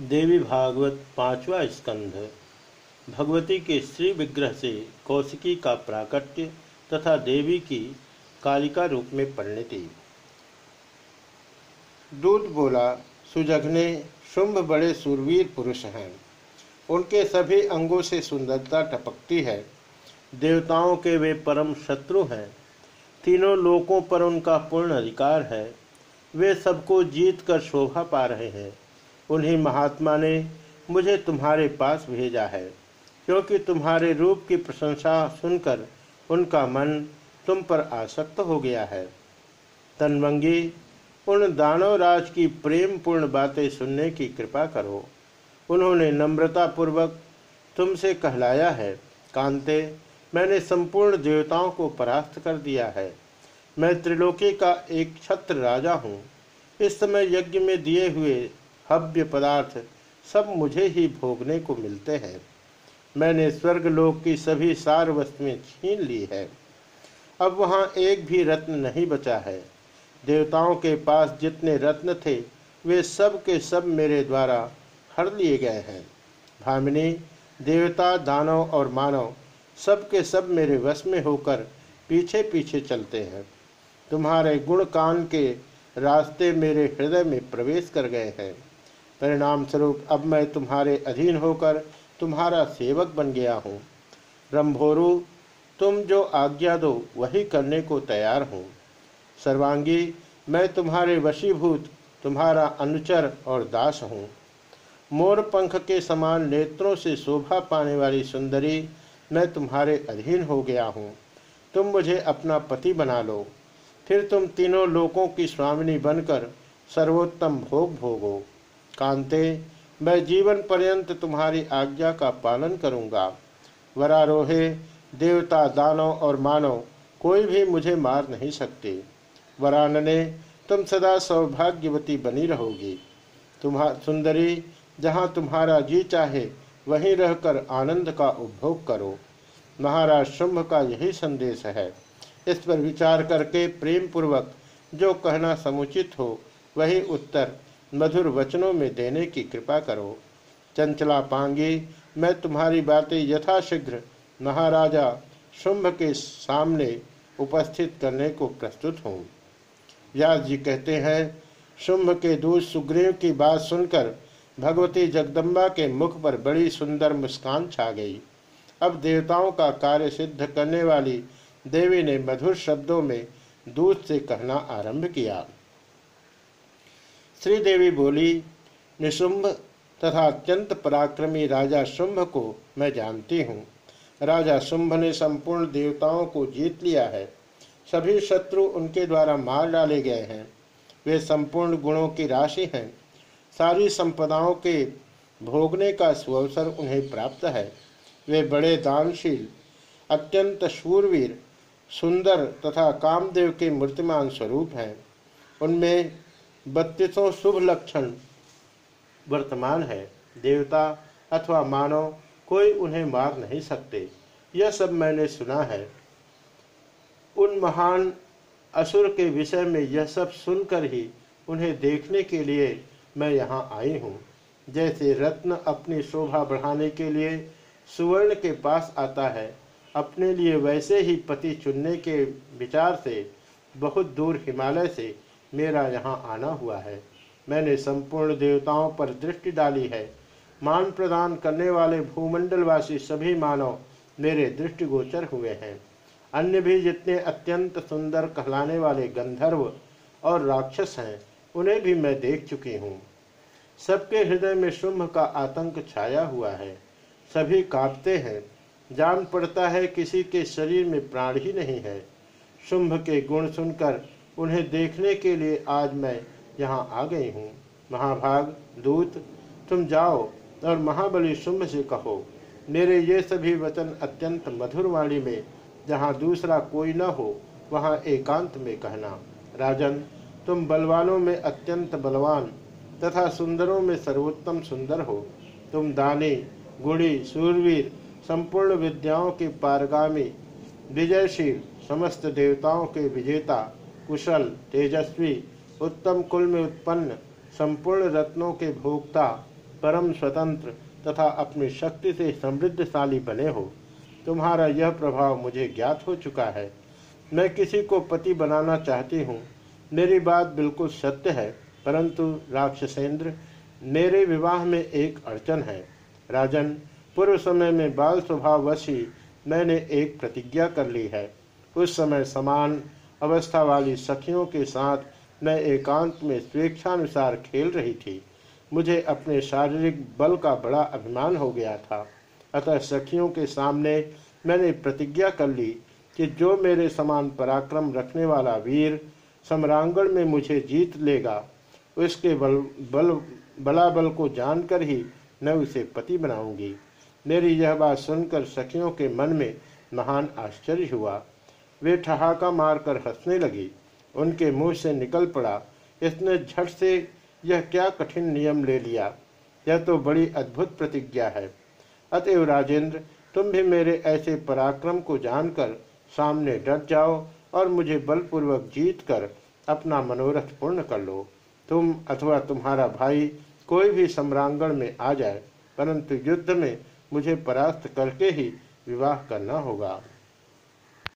देवी भागवत पांचवा स्कंध, भगवती के श्री विग्रह से कौशिकी का प्राकट्य तथा देवी की कालिका रूप में परिणति। दूत बोला सुजघने शुंभ बड़े सुरवीर पुरुष हैं। उनके सभी अंगों से सुंदरता टपकती है। देवताओं के वे परम शत्रु हैं। तीनों लोकों पर उनका पूर्ण अधिकार है। वे सबको जीत कर शोभा पा रहे हैं। उन्हीं महात्मा ने मुझे तुम्हारे पास भेजा है, क्योंकि तुम्हारे रूप की प्रशंसा सुनकर उनका मन तुम पर आसक्त हो गया है। तनवंगी, उन दानवराज की प्रेम पूर्ण बातें सुनने की कृपा करो। उन्होंने नम्रता पूर्वक तुमसे कहलाया है, कांते, मैंने संपूर्ण देवताओं को परास्त कर दिया है। मैं त्रिलोकी का एक छत्र राजा हूँ। इस समय यज्ञ में दिए हुए हव्य पदार्थ सब मुझे ही भोगने को मिलते हैं। मैंने स्वर्गलोक की सभी सार वस्तुएँ छीन ली है। अब वहाँ एक भी रत्न नहीं बचा है। देवताओं के पास जितने रत्न थे, वे सब के सब मेरे द्वारा हर लिए गए हैं। भामिनी, देवता, दानव और मानव सब के सब मेरे वश में होकर पीछे पीछे चलते हैं। तुम्हारे गुण कान के रास्ते मेरे हृदय में प्रवेश कर गए हैं। परिणाम स्वरूप अब मैं तुम्हारे अधीन होकर तुम्हारा सेवक बन गया हूँ। रंभोरु तुम जो आज्ञा दो, वही करने को तैयार हूँ। सर्वांगी, मैं तुम्हारे वशीभूत, तुम्हारा अनुचर और दास हूँ। मोर पंख के समान नेत्रों से शोभा पाने वाली सुंदरी मैं तुम्हारे अधीन हो गया हूँ। तुम मुझे अपना पति बना लो। फिर तुम तीनों लोकों की स्वामिनी बनकर सर्वोत्तम भोग भोगो। कांते, मैं जीवन पर्यंत तुम्हारी आज्ञा का पालन करूँगा। वरारोहे, देवता दानव और मानव कोई भी मुझे मार नहीं सकते। वरानने, तुम सदा सौभाग्यवती बनी रहोगी। तुम्हार सुंदरी, जहाँ तुम्हारा जी चाहे, वहीं रहकर आनंद का उपभोग करो। महाराज शुंभ का यही संदेश है। इस पर विचार करके प्रेम पूर्वक जो कहना समुचित हो, वही उत्तर मधुर वचनों में देने की कृपा करो। चंचला पांगी, मैं तुम्हारी बातें यथाशीघ्र महाराजा शुंभ के सामने उपस्थित करने को प्रस्तुत हूँ। व्यास जी कहते हैं, शुंभ के दूत सुग्रीव की बात सुनकर भगवती जगदम्बा के मुख पर बड़ी सुंदर मुस्कान छा गई। अब देवताओं का कार्य सिद्ध करने वाली देवी ने मधुर शब्दों में दूध से कहना आरंभ किया। श्रीदेवी बोली, निशुंभ तथा अत्यंत पराक्रमी राजा शुंभ को मैं जानती हूँ। राजा शुंभ ने संपूर्ण देवताओं को जीत लिया है। सभी शत्रु उनके द्वारा मार डाले गए हैं। वे संपूर्ण गुणों की राशि हैं। सारी संपदाओं के भोगने का सुअवसर उन्हें प्राप्त है। वे बड़े दानशील, अत्यंत शूरवीर, सुंदर तथा कामदेव के मूर्तिमान स्वरूप हैं। उनमें बत्तीसों शुभ लक्षण वर्तमान है। देवता अथवा मानव कोई उन्हें मार नहीं सकते। यह सब मैंने सुना है। उन महान असुर के विषय में यह सब सुनकर ही उन्हें देखने के लिए मैं यहाँ आई हूँ। जैसे रत्न अपनी शोभा बढ़ाने के लिए सुवर्ण के पास आता है, अपने लिए वैसे ही पति चुनने के विचार से, बहुत दूर हिमालय से मेरा यहाँ आना हुआ है। मैंने संपूर्ण देवताओं पर दृष्टि डाली है। मान प्रदान करने वाले भूमंडलवासी सभी मानव मेरे दृष्टिगोचर हुए हैं। अन्य भी जितने अत्यंत सुंदर कहलाने वाले गंधर्व और राक्षस हैं, उन्हें भी मैं देख चुकी हूँ। सबके हृदय में शुंभ का आतंक छाया हुआ है। सभी कांपते हैं। जान पड़ता है किसी के शरीर में प्राण ही नहीं है। शुंभ के गुण सुनकर उन्हें देखने के लिए आज मैं यहाँ आ गई हूँ। महाभाग, दूत, तुम जाओ और महाबली शुंभ से कहो, मेरे ये सभी वचन अत्यंत मधुर वाणी में, जहाँ दूसरा कोई न हो, वहाँ एकांत में कहना। राजन, तुम बलवानों में अत्यंत बलवान तथा सुंदरों में सर्वोत्तम सुंदर हो। तुम दानी, गुणी, सूरवीर, संपूर्ण विद्याओं के पारगामी, विजयशील, समस्त देवताओं के विजेता कुशल, तेजस्वी, उत्तम कुल में उत्पन्न, संपूर्ण रत्नों के भोक्ता, परम स्वतंत्र तथा अपनी शक्ति से समृद्धशाली बने हो। तुम्हारा यह प्रभाव मुझे ज्ञात हो चुका है। मैं किसी को पति बनाना चाहती हूँ। मेरी बात बिल्कुल सत्य है, परंतु राक्षसेंद्र, मेरे विवाह में एक अड़चन है। राजन, पूर्व समय में बाल स्वभाववश मैंने एक प्रतिज्ञा कर ली है। उस समय समान अवस्था वाली सखियों के साथ मैं एकांत में स्वेच्छानुसार खेल रही थी। मुझे अपने शारीरिक बल का बड़ा अभिमान हो गया था। अतः सखियों के सामने मैंने प्रतिज्ञा कर ली कि जो मेरे समान पराक्रम रखने वाला वीर सम्रांगण में मुझे जीत लेगा, उसके बल बल, बलाबल को जानकर ही मैं उसे पति बनाऊँगी। मेरी यह बात सुनकर सखियों के मन में महान आश्चर्य हुआ। वे ठहाका मारकर हंसने लगी। उनके मुँह से निकल पड़ा, इसने झट से यह क्या कठिन नियम ले लिया? यह तो बड़ी अद्भुत प्रतिज्ञा है। अतएव राजेंद्र, तुम भी मेरे ऐसे पराक्रम को जानकर सामने डट जाओ और मुझे बलपूर्वक जीत कर अपना मनोरथ पूर्ण कर लो। तुम अथवा तुम्हारा भाई कोई भी सम्रांगण में आ जाए, परंतु युद्ध में मुझे परास्त करके ही विवाह करना होगा।